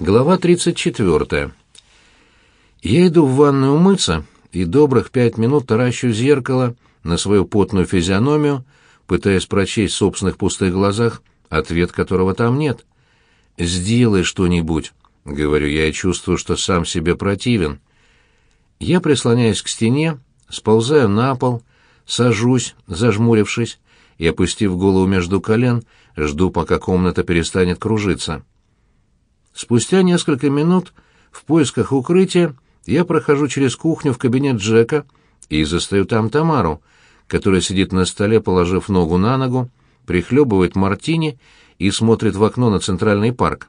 Глава 34. Я иду в ванную умыться и добрых пять минут таращу зеркало на свою потную физиономию, пытаясь прочесть в собственных пустых глазах ответ которого там нет. «Сделай что-нибудь», — говорю я и чувствую, что сам себе противен. Я прислоняюсь к стене, сползаю на пол, сажусь, зажмурившись, и, опустив голову между колен, жду, пока комната перестанет кружиться. Спустя несколько минут в поисках укрытия я прохожу через кухню в кабинет Джека и застаю там Тамару, которая сидит на столе, положив ногу на ногу, прихлебывает мартини и смотрит в окно на центральный парк.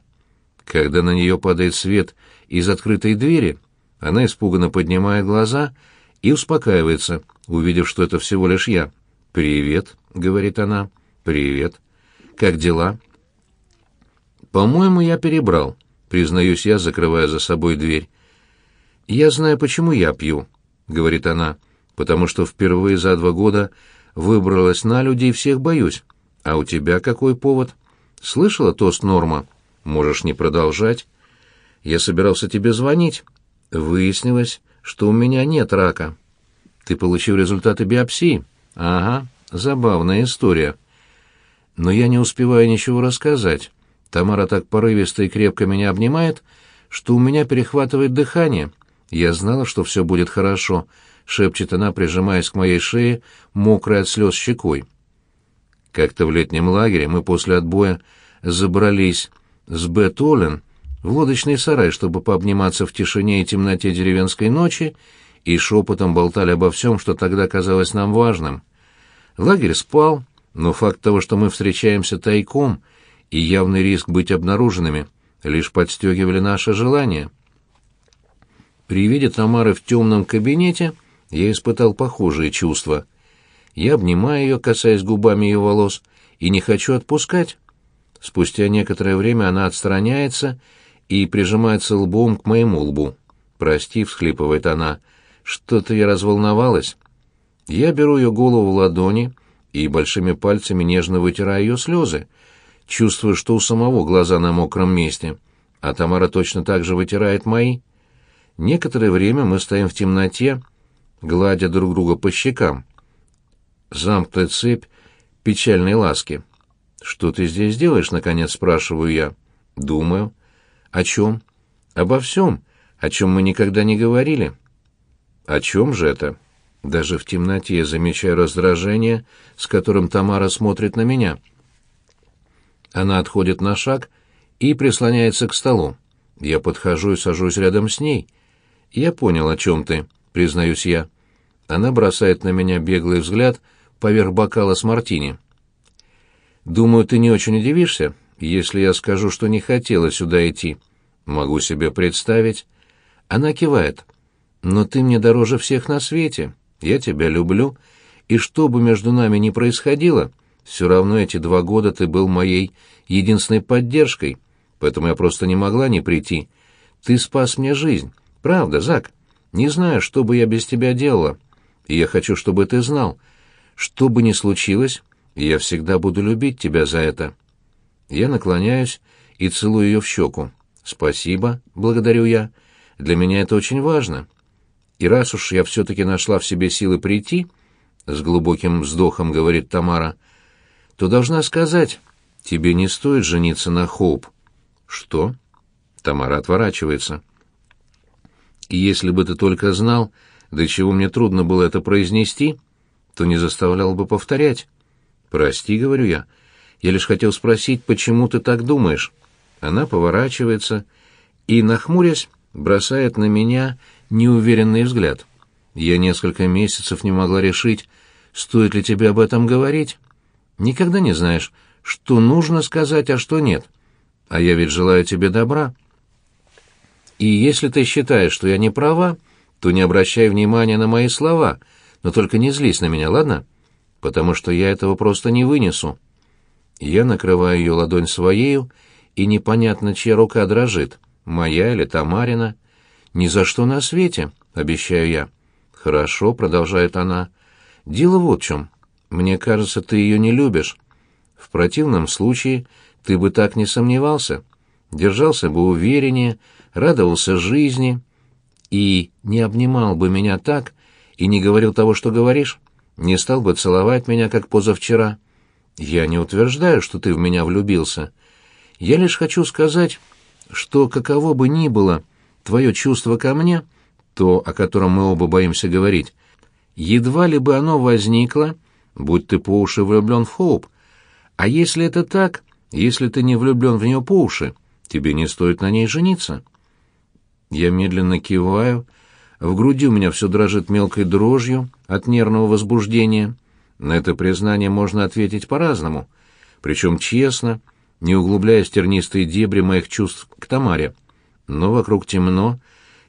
Когда на нее падает свет из открытой двери, она испуганно поднимает глаза и успокаивается, увидев, что это всего лишь я. «Привет», — говорит она. «Привет. Как дела?» «По-моему, я перебрал», — признаюсь я, закрывая за собой дверь. «Я знаю, почему я пью», — говорит она, — «потому что впервые за два года выбралась на людей всех боюсь. А у тебя какой повод? Слышала тост Норма? Можешь не продолжать. Я собирался тебе звонить. Выяснилось, что у меня нет рака. Ты получил результаты биопсии? Ага, забавная история. Но я не успеваю ничего рассказать. Тамара так порывисто и крепко меня обнимает, что у меня перехватывает дыхание. Я знала, что все будет хорошо, шепчет она, прижимаясь к моей шее, мокрой от слез щекой. Как-то в летнем лагере мы после отбоя забрались с Бет Олен в лодочный сарай, чтобы пообниматься в тишине и темноте деревенской ночи, и шепотом болтали обо всем, что тогда казалось нам важным. Лагерь спал, но факт того, что мы встречаемся тайком — и явный риск быть обнаруженными лишь подстегивали наше желание. При виде Тамары в темном кабинете я испытал похожие чувства. Я обнимаю ее, касаясь губами ее волос, и не хочу отпускать. Спустя некоторое время она отстраняется и прижимается лбом к моему лбу. «Прости», — всхлипывает она, — «что-то я разволновалась». Я беру ее голову в ладони и большими пальцами нежно вытираю ее слезы, чувствую, что у самого глаза на мокром месте, а Тамара точно так же вытирает мои. Некоторое время мы стоим в темноте, гладя друг друга по щекам. Замкнутая цепь печальной ласки. «Что ты здесь делаешь?» — наконец спрашиваю я. «Думаю». «О чем?» «Обо всем, о чем мы никогда не говорили». «О чем же это?» Даже в темноте я замечаю раздражение, с которым Тамара смотрит на меня. Она отходит на шаг и прислоняется к столу. Я подхожу и сажусь рядом с ней. «Я понял, о чем ты», — признаюсь я. Она бросает на меня беглый взгляд поверх бокала с мартини. «Думаю, ты не очень удивишься, если я скажу, что не хотела сюда идти. Могу себе представить». Она кивает. «Но ты мне дороже всех на свете. Я тебя люблю, и что бы между нами ни происходило, все равно эти два года ты был моей единственной поддержкой, поэтому я просто не могла не прийти. Ты спас мне жизнь. Правда, Зак? Не знаю, что бы я без тебя делала. И я хочу, чтобы ты знал. Что бы ни случилось, я всегда буду любить тебя за это. Я наклоняюсь и целую ее в щеку. Спасибо, благодарю я. Для меня это очень важно. И раз уж я все-таки нашла в себе силы прийти, с глубоким вздохом говорит Тамара, — то должна сказать, тебе не стоит жениться на Хоуп. Что? Тамара отворачивается. И если бы ты только знал, до чего мне трудно было это произнести, то не заставлял бы повторять. Прости, говорю я. Я лишь хотел спросить, почему ты так думаешь. Она поворачивается и, нахмурясь, бросает на меня неуверенный взгляд. Я несколько месяцев не могла решить, стоит ли тебе об этом говорить. Никогда не знаешь, что нужно сказать, а что нет. А я ведь желаю тебе добра. И если ты считаешь, что я не права, то не обращай внимания на мои слова, но только не злись на меня, ладно? Потому что я этого просто не вынесу. Я накрываю ее ладонь своею, и непонятно, чья рука дрожит, моя или Тамарина. Ни за что на свете, обещаю я. Хорошо, продолжает она. Дело вот в чем. Мне кажется, ты ее не любишь. В противном случае ты бы так не сомневался. держался бы увереннее, радовался жизни и не обнимал бы меня так и не говорил того, что говоришь, не стал бы целовать меня, как позавчера. Я не утверждаю, что ты в меня влюбился. Я лишь хочу сказать, что каково бы ни было твое чувство ко мне, то, о котором мы оба боимся говорить, едва ли бы оно возникло, будь ты по уши влюблен в Хоуп. А если это так, если ты не влюблен в нее по уши, тебе не стоит на ней жениться. Я медленно киваю, в груди у меня все дрожит мелкой дрожью от нервного возбуждения. На это признание можно ответить по-разному, причем честно, не углубляясь в тернистые дебри моих чувств к Тамаре. Но вокруг темно,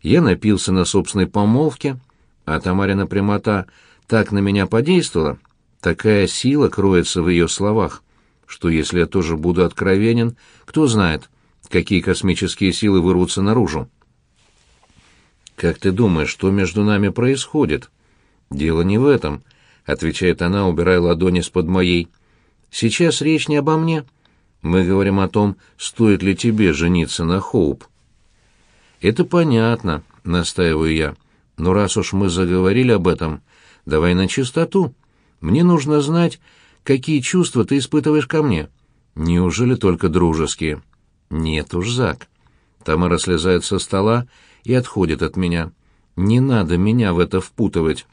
я напился на собственной помолвке, а Тамарина прямота так на меня подействовала, такая сила кроется в ее словах, что если я тоже буду откровенен, кто знает, какие космические силы вырвутся наружу. «Как ты думаешь, что между нами происходит?» «Дело не в этом», — отвечает она, убирая ладони с-под моей. «Сейчас речь не обо мне. Мы говорим о том, стоит ли тебе жениться на Хоуп». «Это понятно», — настаиваю я. «Но раз уж мы заговорили об этом, давай на чистоту. Мне нужно знать, какие чувства ты испытываешь ко мне. Неужели только дружеские?» «Нет уж, Зак». Тамара слезает со стола и отходит от меня. Не надо меня в это впутывать.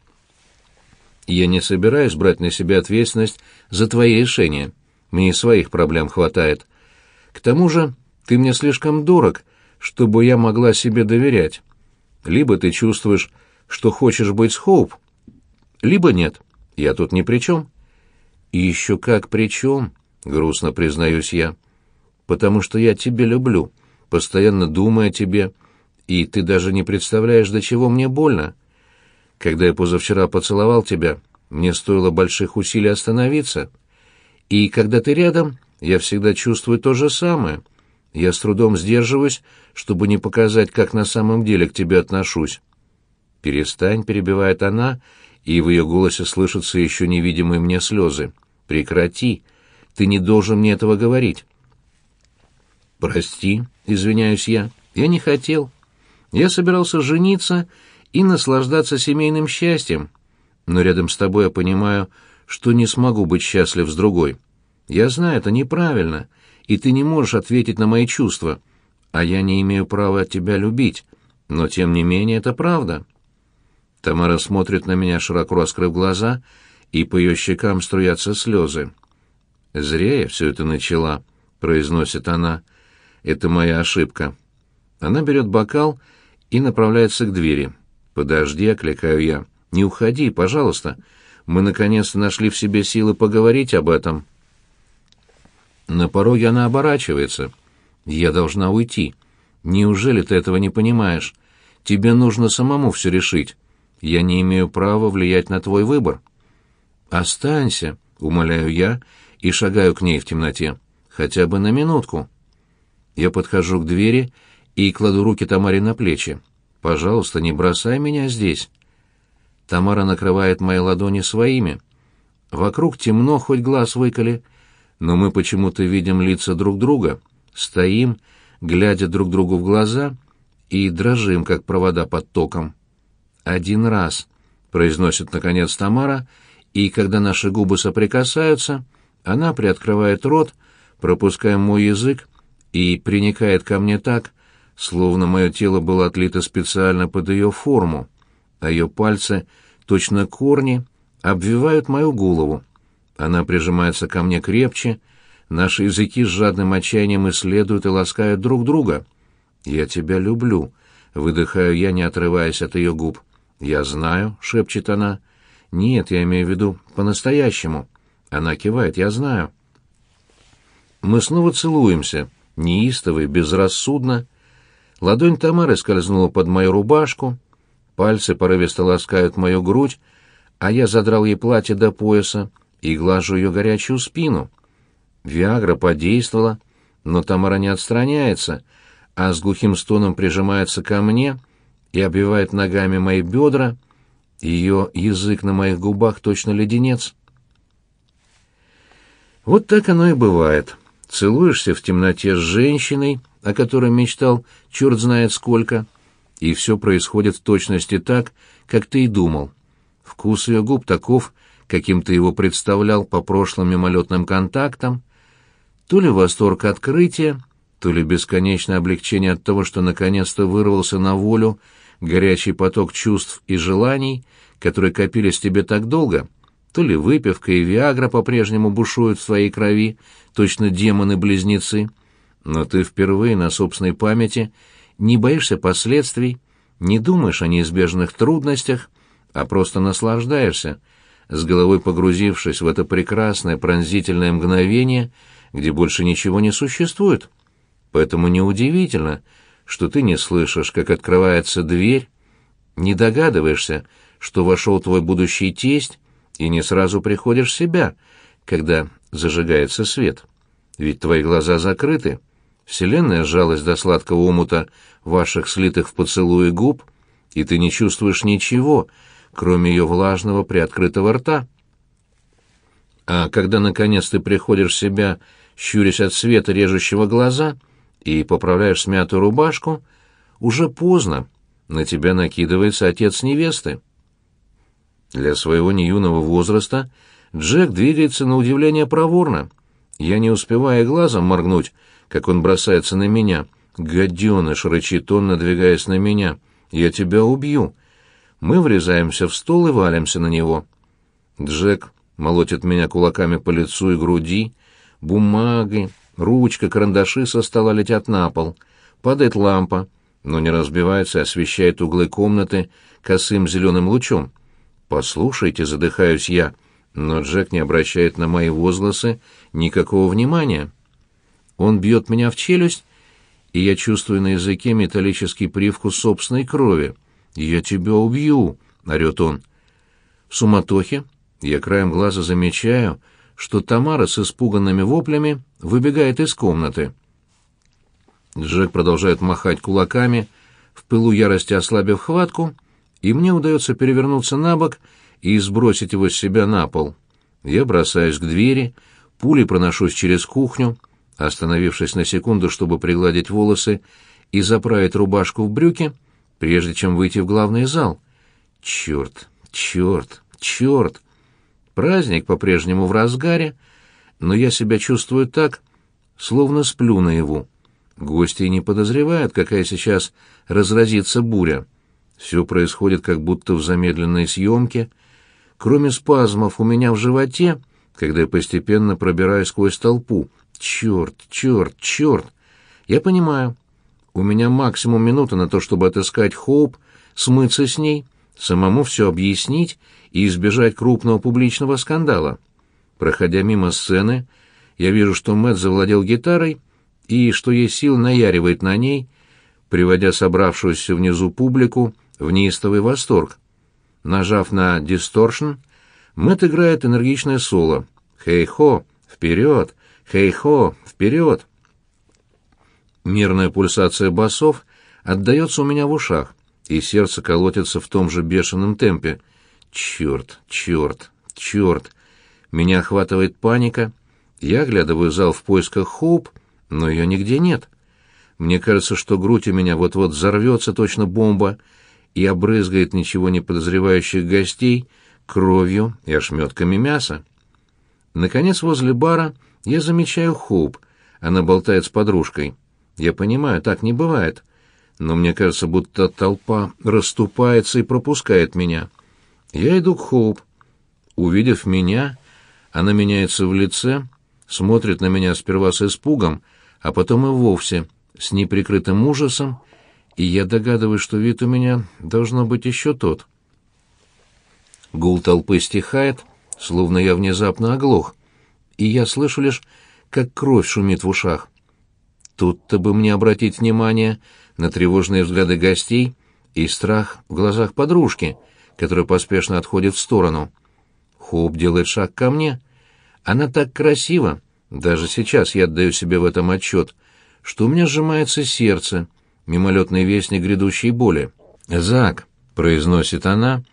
Я не собираюсь брать на себя ответственность за твои решения. Мне своих проблем хватает. К тому же ты мне слишком дорог, чтобы я могла себе доверять. Либо ты чувствуешь, что хочешь быть с Хоуп, либо нет. Я тут ни при чем. И еще как при чем, грустно признаюсь я. Потому что я тебя люблю, постоянно думаю о тебе, — и ты даже не представляешь, до чего мне больно. Когда я позавчера поцеловал тебя, мне стоило больших усилий остановиться. И когда ты рядом, я всегда чувствую то же самое. Я с трудом сдерживаюсь, чтобы не показать, как на самом деле к тебе отношусь. «Перестань», — перебивает она, и в ее голосе слышатся еще невидимые мне слезы. «Прекрати. Ты не должен мне этого говорить». «Прости», — извиняюсь я. «Я не хотел». Я собирался жениться и наслаждаться семейным счастьем, но рядом с тобой я понимаю, что не смогу быть счастлив с другой. Я знаю, это неправильно, и ты не можешь ответить на мои чувства, а я не имею права тебя любить, но тем не менее это правда». Тамара смотрит на меня, широко раскрыв глаза, и по ее щекам струятся слезы. «Зря я все это начала», — произносит она. «Это моя ошибка». Она берет бокал и направляется к двери. «Подожди», — окликаю я. «Не уходи, пожалуйста. Мы наконец-то нашли в себе силы поговорить об этом». На пороге она оборачивается. «Я должна уйти. Неужели ты этого не понимаешь? Тебе нужно самому все решить. Я не имею права влиять на твой выбор». «Останься», — умоляю я и шагаю к ней в темноте. «Хотя бы на минутку». Я подхожу к двери и кладу руки Тамаре на плечи. «Пожалуйста, не бросай меня здесь». Тамара накрывает мои ладони своими. Вокруг темно, хоть глаз выколи, но мы почему-то видим лица друг друга, стоим, глядя друг другу в глаза и дрожим, как провода под током. «Один раз», — произносит наконец Тамара, и когда наши губы соприкасаются, она приоткрывает рот, пропуская мой язык, и приникает ко мне так, словно мое тело было отлито специально под ее форму, а ее пальцы, точно корни, обвивают мою голову. Она прижимается ко мне крепче, наши языки с жадным отчаянием исследуют и ласкают друг друга. «Я тебя люблю», — выдыхаю я, не отрываясь от ее губ. «Я знаю», — шепчет она. «Нет, я имею в виду по-настоящему». Она кивает, «Я знаю». Мы снова целуемся, неистово и безрассудно, Ладонь Тамары скользнула под мою рубашку, пальцы порывисто ласкают мою грудь, а я задрал ей платье до пояса и глажу ее горячую спину. Виагра подействовала, но Тамара не отстраняется, а с глухим стоном прижимается ко мне и обвивает ногами мои бедра, ее язык на моих губах точно леденец. Вот так оно и бывает. Целуешься в темноте с женщиной, о которой мечтал черт знает сколько, и все происходит в точности так, как ты и думал. Вкус ее губ таков, каким ты его представлял по прошлым мимолетным контактам, то ли восторг открытия, то ли бесконечное облегчение от того, что наконец-то вырвался на волю горячий поток чувств и желаний, которые копились тебе так долго, то ли выпивка и виагра по-прежнему бушуют в своей крови, точно демоны-близнецы, но ты впервые на собственной памяти не боишься последствий, не думаешь о неизбежных трудностях, а просто наслаждаешься, с головой погрузившись в это прекрасное пронзительное мгновение, где больше ничего не существует. Поэтому неудивительно, что ты не слышишь, как открывается дверь, не догадываешься, что вошел твой будущий тесть, и не сразу приходишь в себя, когда зажигается свет. Ведь твои глаза закрыты. Вселенная сжалась до сладкого омута ваших слитых в поцелуе губ, и ты не чувствуешь ничего, кроме ее влажного приоткрытого рта. А когда, наконец, ты приходишь в себя, щурясь от света, режущего глаза, и поправляешь смятую рубашку, уже поздно, на тебя накидывается отец невесты. Для своего неюного возраста Джек двигается на удивление проворно. Я не успеваю глазом моргнуть, как он бросается на меня. «Гаденыш!» — рычит он, надвигаясь на меня. «Я тебя убью!» Мы врезаемся в стол и валимся на него. Джек молотит меня кулаками по лицу и груди. Бумаги, ручка, карандаши со стола летят на пол. Падает лампа, но не разбивается, освещает углы комнаты косым зеленым лучом. «Послушайте», — задыхаюсь я, но Джек не обращает на мои возгласы никакого внимания. Он бьет меня в челюсть, и я чувствую на языке металлический привкус собственной крови. «Я тебя убью!» — орёт он. В суматохе я краем глаза замечаю, что Тамара с испуганными воплями выбегает из комнаты. Джек продолжает махать кулаками, в пылу ярости ослабив хватку, и мне удается перевернуться на бок и сбросить его с себя на пол. Я бросаюсь к двери, пулей проношусь через кухню, остановившись на секунду, чтобы пригладить волосы и заправить рубашку в брюки, прежде чем выйти в главный зал. Черт, черт, черт! Праздник по-прежнему в разгаре, но я себя чувствую так, словно сплю наяву. Гости не подозревают, какая сейчас разразится буря. Все происходит как будто в замедленной съемке. Кроме спазмов у меня в животе, когда я постепенно пробираюсь сквозь толпу. Черт, черт, черт! Я понимаю. У меня максимум минуты на то, чтобы отыскать Хоуп, смыться с ней, самому все объяснить и избежать крупного публичного скандала. Проходя мимо сцены, я вижу, что Мэтт завладел гитарой и, что есть сил, наяривает на ней, приводя собравшуюся внизу публику в неистовый восторг. Нажав на «Дисторшн», Мэтт играет энергичное соло. «Хей-хо! Вперед! Хей-хо! Вперед!» Мирная пульсация басов отдается у меня в ушах, и сердце колотится в том же бешеном темпе. Черт, черт, черт! Меня охватывает паника. Я оглядываю зал в поисках Хоуп, но ее нигде нет. Мне кажется, что грудь у меня вот-вот взорвется, точно бомба, и обрызгает ничего не подозревающих гостей кровью и ошметками мяса. Наконец, возле бара я замечаю Хоуп. Она болтает с подружкой. Я понимаю, так не бывает. Но мне кажется, будто толпа расступается и пропускает меня. Я иду к Хоуп. Увидев меня, она меняется в лице, смотрит на меня сперва с испугом, а потом и вовсе с неприкрытым ужасом и я догадываюсь, что вид у меня должно быть еще тот. Гул толпы стихает, словно я внезапно оглох, и я слышу лишь, как кровь шумит в ушах. Тут-то бы мне обратить внимание на тревожные взгляды гостей и страх в глазах подружки, которая поспешно отходит в сторону. Хоуп делает шаг ко мне. Она так красива, даже сейчас я отдаю себе в этом отчет, что у меня сжимается сердце, мимолетный вестник грядущей боли. «Зак», — произносит она,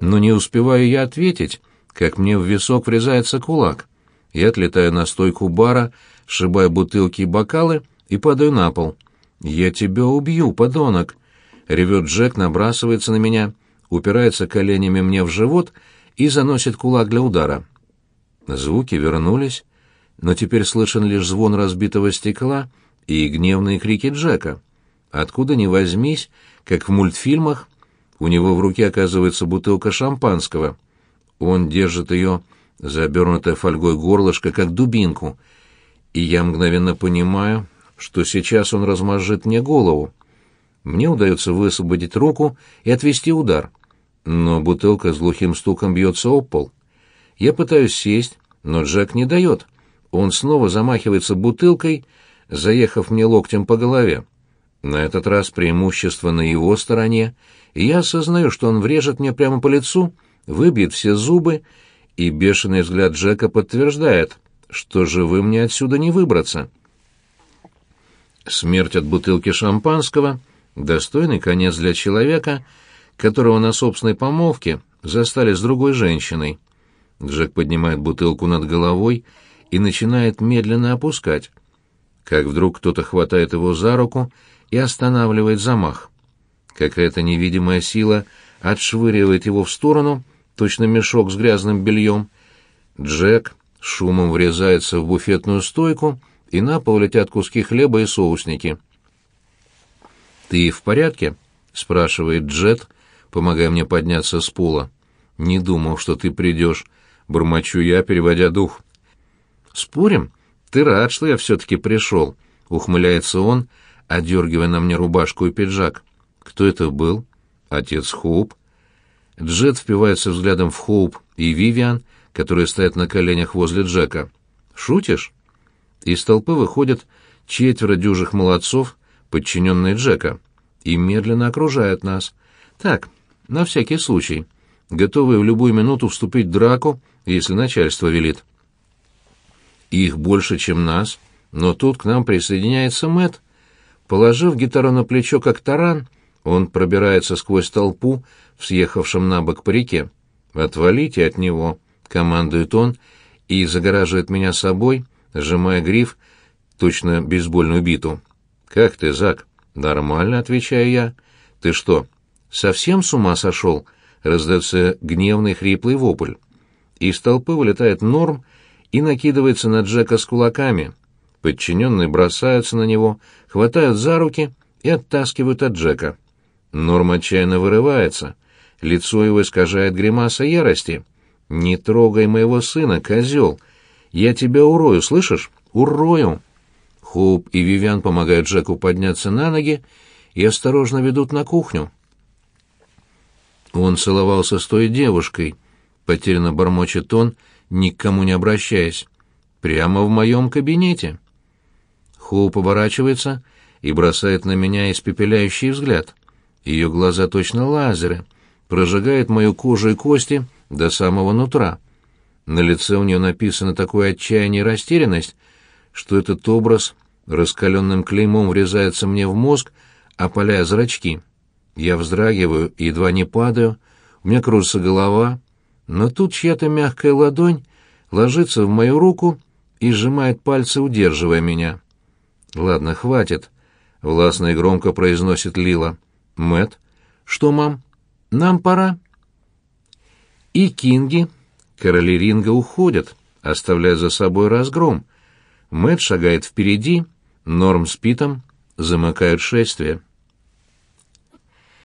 но не успеваю я ответить, как мне в висок врезается кулак. Я отлетаю на стойку бара, сшибаю бутылки и бокалы и падаю на пол. «Я тебя убью, подонок!» — ревет Джек, набрасывается на меня, упирается коленями мне в живот и заносит кулак для удара. Звуки вернулись, но теперь слышен лишь звон разбитого стекла и гневные крики Джека. Откуда ни возьмись, как в мультфильмах, у него в руке оказывается бутылка шампанского. Он держит ее, забернутое фольгой горлышко, как дубинку, и я мгновенно понимаю, что сейчас он размажет мне голову. Мне удается высвободить руку и отвести удар, но бутылка с глухим стуком бьется об пол. Я пытаюсь сесть, но Джек не дает. Он снова замахивается бутылкой, заехав мне локтем по голове. На этот раз преимущество на его стороне, и я осознаю, что он врежет мне прямо по лицу, выбьет все зубы, и бешеный взгляд Джека подтверждает, что живым мне отсюда не выбраться. Смерть от бутылки шампанского — достойный конец для человека, которого на собственной помолвке застали с другой женщиной. Джек поднимает бутылку над головой и начинает медленно опускать. Как вдруг кто-то хватает его за руку и останавливает замах. Какая-то невидимая сила отшвыривает его в сторону, точно мешок с грязным бельем. Джек шумом врезается в буфетную стойку, и на пол летят куски хлеба и соусники. «Ты в порядке?» — спрашивает Джет, помогая мне подняться с пола. «Не думал, что ты придешь», — бормочу я, переводя дух. «Спорим? Ты рад, что я все-таки пришел», — ухмыляется он, одергивая на мне рубашку и пиджак. «Кто это был?» «Отец Хоуп». Джет впивается взглядом в Хоуп и Вивиан, которые стоят на коленях возле Джека. «Шутишь?» Из толпы выходят четверо дюжих молодцов, подчиненные Джека, и медленно окружают нас. Так, на всякий случай, готовые в любую минуту вступить в драку, если начальство велит. Их больше, чем нас, но тут к нам присоединяется Мэт. Положив гитару на плечо, как таран, он пробирается сквозь толпу в съехавшем на бок парике. «Отвалите от него!» — командует он и загораживает меня собой, сжимая гриф, точно бейсбольную биту. «Как ты, Зак?» «Нормально», — отвечаю я. «Ты что, совсем с ума сошел?» — раздается гневный хриплый вопль. Из толпы вылетает Норм и накидывается на Джека с кулаками. Подчиненные бросаются на него, хватают за руки и оттаскивают от Джека. Норм отчаянно вырывается. Лицо его искажает гримаса ярости. «Не трогай моего сына, козел! Я тебя урою, слышишь? Урою!» Хоуп и Вивиан помогают Джеку подняться на ноги и осторожно ведут на кухню. Он целовался с той девушкой, потерянно бормочет он, никому не обращаясь. Прямо в моем кабинете. Хоуп поворачивается и бросает на меня испепеляющий взгляд. Ее глаза точно лазеры, прожигает мою кожу и кости до самого нутра. На лице у нее написано такое отчаяние и растерянность, что этот образ раскаленным клеймом врезается мне в мозг, опаляя зрачки. Я вздрагиваю и едва не падаю, у меня кружится голова, но тут чья-то мягкая ладонь ложится в мою руку и сжимает пальцы, удерживая меня. «Ладно, хватит», — властно и громко произносит Лила. Мэт, «Что, мам? Нам пора». И Кинги, короли ринга, уходят, оставляя за собой разгром. Мэт шагает впереди, Норм с Питом замыкают шествие.